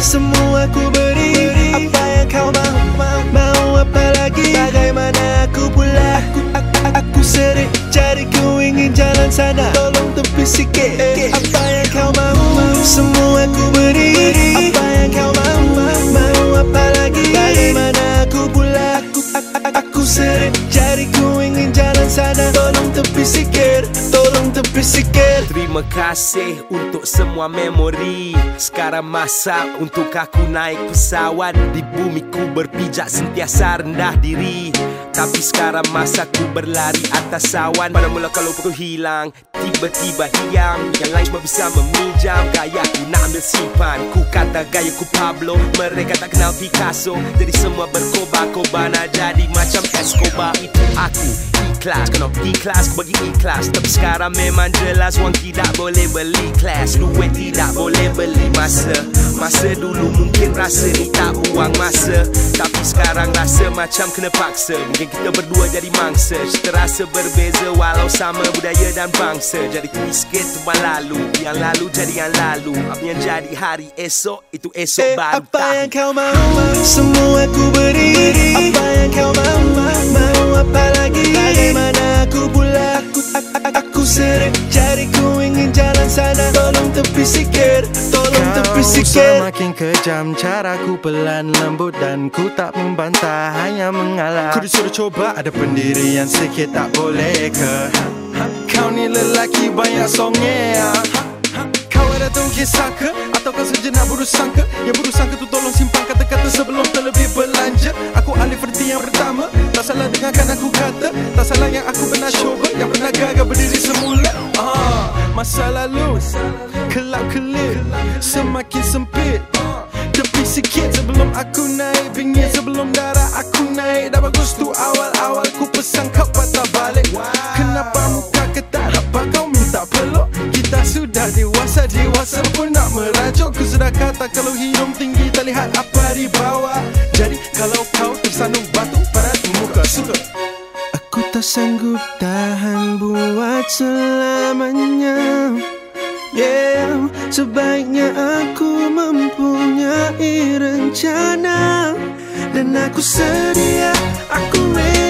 Semua ku beri. Apa yang kau mahu Mau apa lagi Bagaimana aku pula? Aku, aku, aku serik. Jariku ingin jalan sana. Tolong tepi sikit. Apa yang kau mahu Semua ku beri. Apa yang kau mahu Mau apa lagi Bagaimana Terima kasih untuk semua memori. Sekarang masa untuk aku naik pesawat. Di bumi ku berpijak sentiasa rendah diri. Tapi sekarang masa ku berlari atas awan. Pada mula kalau aku hilang Tiba-tiba hilang Yang lain semua bisa meminjam Gaya ku nak ambil simpan. Ku kata gaya ku Pablo. Mereka tak kenal Picasso. Jadi semua berkobar-kobar Nak jadi macam Escobar. Itu aku ikhlas Kena ikhlas aku bagi ikhlas Tapi sekarang memang jelas Wang tidak boleh beli kelas Duit tidak boleh beli masa. Masa dulu mungkin rasa ni tak buang masa. Tapi sekarang rasa macam kena paksa. Mungkin kita berdua jadi mangsa. Kita rasa berbeza Walau sama budaya dan bangsa. Jadi tulis sikit teman lalu Yang lalu jadi yang lalu. Apa yang jadi hari esok Itu esok Eh, baru apa tahu yang kau mahu Semua ku beri. Apa yang kau mahu Mau apa lagi aku Aku, serik Jariku ingin jalan sana. Tolong tepi sikit Tolong tepi Kau sikit semakin kejam Caraku pelan lembut Dan ku tak membantah Hanya mengalah. Ku disuruh coba Ada pendirian sikit Tak boleh ke? Kau ni lelaki banyak songnya Kau ada tahu kisah ke Atau kau sejenak buruk sangka? Yang buruk sangka tu tolong simpan kata-kata Sebelum terlebih belanja. Aku ahli verti yang pertama Tak salah dengarkan aku kata. Tak salah yang aku pernah cuba Yang pernah gagal Masa lalu. Kelap kelip Semakin sempit. Tepi sikit sebelum aku naik Bingit sebelum darah aku naik. Dah bagus tu awal-awal ku pesan kau patah balik. Kenapa muka ketat Apa kau minta peluk? Kita sudah dewasa Dewasa pun nak merajuk. Ku sudah kata kalau hidung tinggi Tak lihat apa di bawah. Jadi kalau kau tersandung batu Pada muka suka tak sanggup tahan buat selamanya. Yeah, sebaiknya aku mempunyai rencana. Dan aku sedia, aku rela